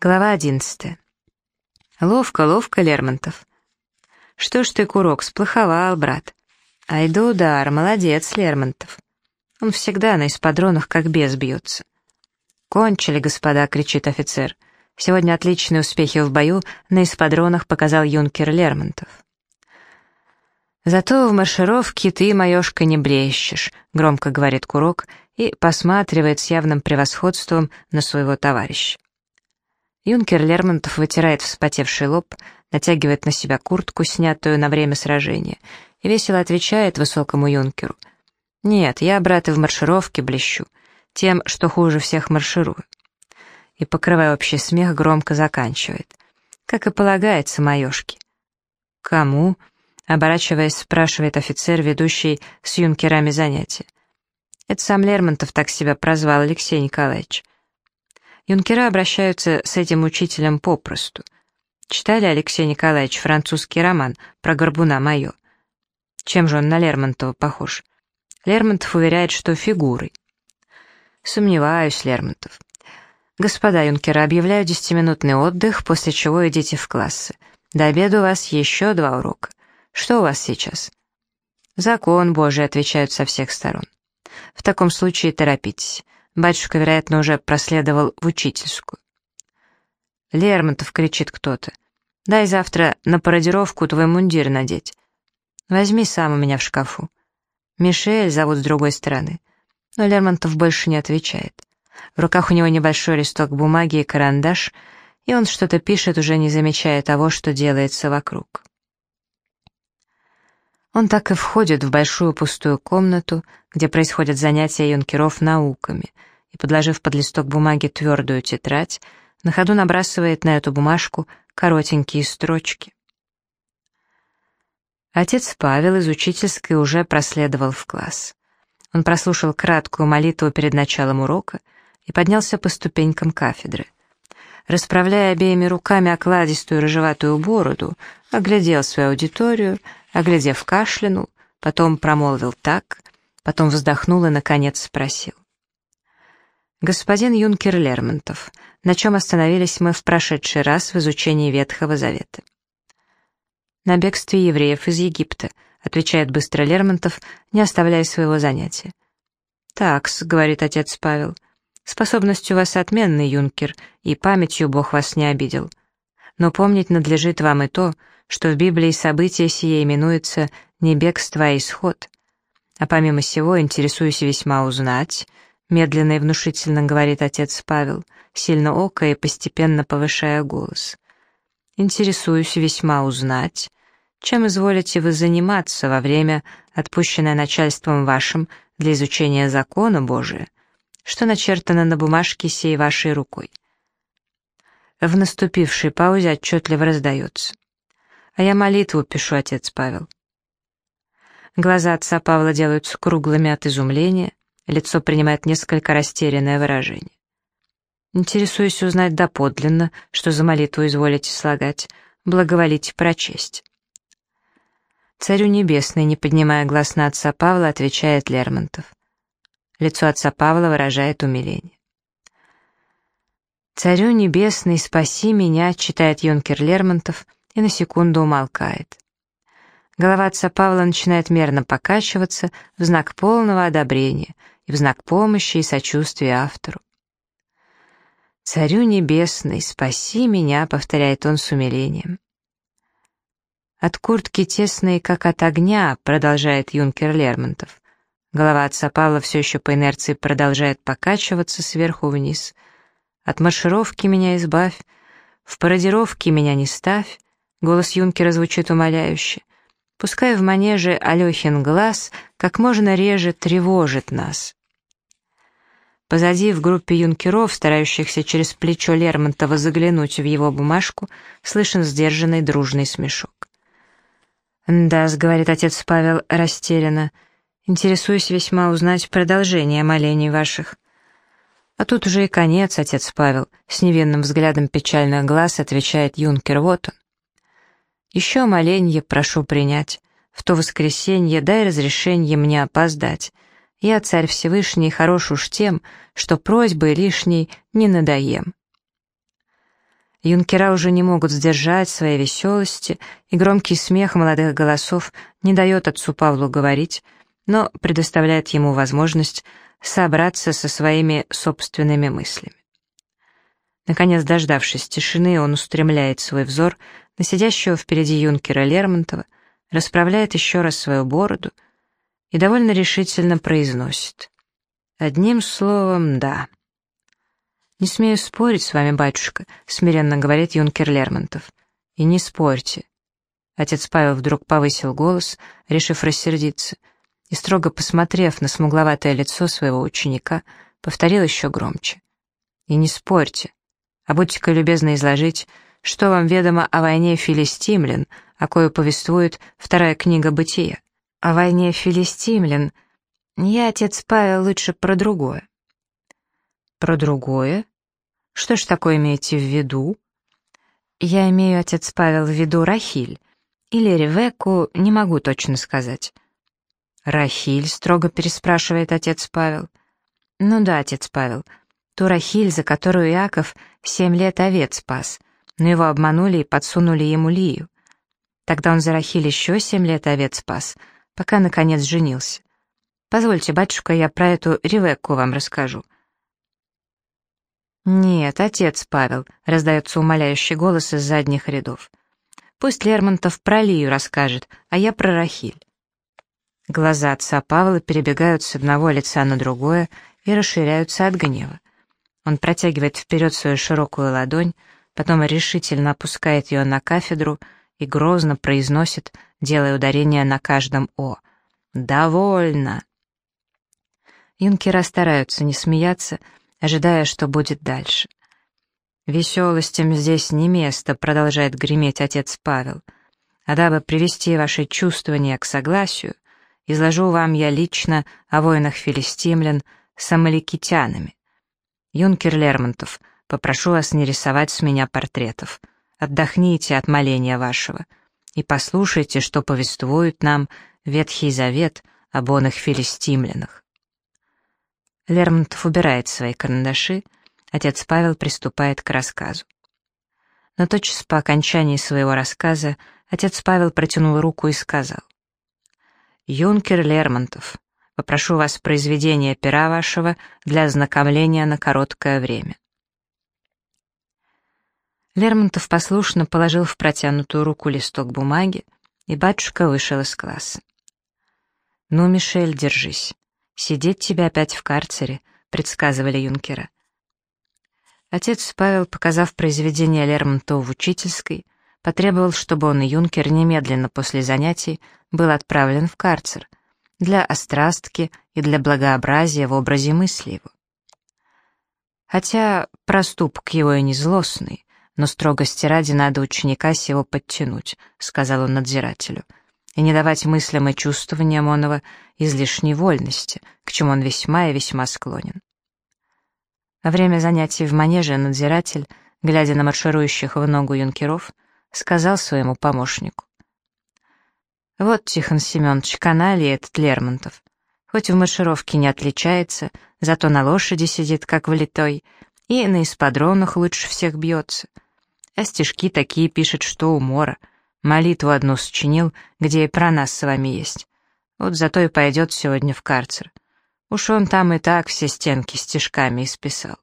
Глава одиннадцатая. Ловко, ловко, Лермонтов. Что ж ты, курок, сплоховал, брат. Айда удар, молодец, Лермонтов. Он всегда на эспадронах как бес бьется. «Кончили, господа!» — кричит офицер. «Сегодня отличные успехи в бою на эспадронах показал юнкер Лермонтов». «Зато в маршировке ты, моешка, не блещешь», — громко говорит Курок и посматривает с явным превосходством на своего товарища. Юнкер Лермонтов вытирает вспотевший лоб, натягивает на себя куртку, снятую на время сражения, и весело отвечает высокому юнкеру. «Нет, я, брат, и в маршировке блещу, тем, что хуже всех марширую». И, покрывая общий смех, громко заканчивает. «Как и полагается, маешки». «Кому?» — оборачиваясь, спрашивает офицер, ведущий с юнкерами занятия. Это сам Лермонтов так себя прозвал Алексей Николаевич. Юнкера обращаются с этим учителем попросту. Читали, Алексей Николаевич, французский роман про горбуна мое? Чем же он на Лермонтова похож? Лермонтов уверяет, что фигурой. Сомневаюсь, Лермонтов. Господа юнкера, объявляю десятиминутный отдых, после чего идите в классы. До обеда у вас еще два урока. Что у вас сейчас? Закон Божий, отвечают со всех сторон. В таком случае торопитесь. Батюшка, вероятно, уже проследовал в учительскую. «Лермонтов!» — кричит кто-то. «Дай завтра на пародировку твой мундир надеть. Возьми сам у меня в шкафу». Мишель зовут с другой стороны. Но Лермонтов больше не отвечает. В руках у него небольшой листок бумаги и карандаш, и он что-то пишет, уже не замечая того, что делается вокруг. Он так и входит в большую пустую комнату, где происходят занятия юнкеров науками — и, подложив под листок бумаги твердую тетрадь, на ходу набрасывает на эту бумажку коротенькие строчки. Отец Павел из учительской уже проследовал в класс. Он прослушал краткую молитву перед началом урока и поднялся по ступенькам кафедры. Расправляя обеими руками окладистую рыжеватую бороду, оглядел свою аудиторию, оглядев кашлянул, потом промолвил так, потом вздохнул и, наконец, спросил. Господин юнкер Лермонтов, на чем остановились мы в прошедший раз в изучении Ветхого Завета? На бегстве евреев из Египта, отвечает быстро Лермонтов, не оставляя своего занятия. «Такс», — говорит отец Павел, — «способностью вас отменный, юнкер, и памятью Бог вас не обидел. Но помнить надлежит вам и то, что в Библии событие сие именуется не бегство, а исход. А помимо сего интересуюсь весьма узнать, Медленно и внушительно говорит отец Павел, сильно окая и постепенно повышая голос. «Интересуюсь весьма узнать, чем изволите вы заниматься во время, отпущенное начальством вашим для изучения закона Божия, что начертано на бумажке сей вашей рукой». В наступившей паузе отчетливо раздается. «А я молитву пишу, отец Павел». Глаза отца Павла делаются круглыми от изумления, Лицо принимает несколько растерянное выражение. Интересуюсь узнать доподлинно, что за молитву изволите слагать, благоволите прочесть. Царю Небесный, не поднимая глаз на отца Павла, отвечает Лермонтов. Лицо отца Павла выражает умиление. «Царю Небесный, спаси меня», — читает юнкер Лермонтов и на секунду умолкает. Голова отца Павла начинает мерно покачиваться в знак полного одобрения, и в знак помощи и сочувствия автору. «Царю небесный, спаси меня», — повторяет он с умилением. «От куртки тесные, как от огня», — продолжает юнкер Лермонтов. Голова отца Павла все еще по инерции продолжает покачиваться сверху вниз. «От маршировки меня избавь, в пародировке меня не ставь», — голос юнкера звучит умоляюще. «Пускай в манеже Алехин глаз как можно реже тревожит нас». Позади, в группе юнкеров, старающихся через плечо Лермонтова заглянуть в его бумажку, слышен сдержанный дружный смешок. «Да», — говорит отец Павел растерянно, — «интересуюсь весьма узнать продолжение молений ваших». А тут уже и конец, отец Павел, с невинным взглядом печальных глаз отвечает юнкер, вот он. «Еще моленье прошу принять, в то воскресенье дай разрешение мне опоздать». Я, царь Всевышний, хорош уж тем, что просьбы лишней не надоем. Юнкера уже не могут сдержать своей веселости, и громкий смех молодых голосов не дает отцу Павлу говорить, но предоставляет ему возможность собраться со своими собственными мыслями. Наконец, дождавшись тишины, он устремляет свой взор на сидящего впереди юнкера Лермонтова, расправляет еще раз свою бороду и довольно решительно произносит. Одним словом, да. «Не смею спорить с вами, батюшка», — смиренно говорит юнкер Лермонтов. «И не спорьте». Отец Павел вдруг повысил голос, решив рассердиться, и, строго посмотрев на смугловатое лицо своего ученика, повторил еще громче. «И не спорьте, а будьте-ка любезны изложить, что вам ведомо о войне филистимлян, о кою повествует вторая книга «Бытия». О войне филистимлян я, отец Павел, лучше про другое. Про другое? Что ж такое имеете в виду? Я имею, отец Павел, в виду Рахиль. Или Ревекку, не могу точно сказать. Рахиль, строго переспрашивает отец Павел. Ну да, отец Павел, ту Рахиль, за которую Иаков семь лет овец спас, но его обманули и подсунули ему Лию. Тогда он за Рахиль еще семь лет овец спас, пока, наконец, женился. Позвольте, батюшка, я про эту Ревекку вам расскажу. «Нет, отец Павел», — раздается умоляющий голос из задних рядов. «Пусть Лермонтов про Лию расскажет, а я про Рахиль». Глаза отца Павла перебегают с одного лица на другое и расширяются от гнева. Он протягивает вперед свою широкую ладонь, потом решительно опускает ее на кафедру и грозно произносит, делая ударение на каждом «о». «Довольно!» Юнкера стараются не смеяться, ожидая, что будет дальше. «Веселостям здесь не место», — продолжает греметь отец Павел. «А дабы привести ваши чувствования к согласию, изложу вам я лично о воинах филистимлян с амаликитянами. Юнкер Лермонтов, попрошу вас не рисовать с меня портретов. Отдохните от моления вашего и послушайте, что повествует нам Ветхий Завет об оных филистимлянах. Лермонтов убирает свои карандаши, отец Павел приступает к рассказу. Но тотчас по окончании своего рассказа отец Павел протянул руку и сказал. «Юнкер Лермонтов, попрошу вас произведение пера вашего для ознакомления на короткое время». Лермонтов послушно положил в протянутую руку листок бумаги, и батюшка вышел из класса. «Ну, Мишель, держись. «Сидеть тебе опять в карцере», — предсказывали юнкера. Отец Павел, показав произведение Лермонтова в учительской, потребовал, чтобы он и юнкер немедленно после занятий был отправлен в карцер для острастки и для благообразия в образе мысли его. Хотя проступок его и не злостный, но строгости ради надо ученика сего подтянуть, сказал он надзирателю — и не давать мыслям и чувствованиям оного излишней вольности, к чему он весьма и весьма склонен. Во время занятий в манеже надзиратель, глядя на марширующих в ногу юнкеров, сказал своему помощнику. «Вот, Тихон Семенович, каналья этот Лермонтов. Хоть в маршировке не отличается, зато на лошади сидит, как влитой, и на эспадронах лучше всех бьется. А стишки такие пишет, что умора — Молитву одну сочинил, где и про нас с вами есть. Вот зато и пойдет сегодня в карцер. Уж он там и так все стенки стежками исписал.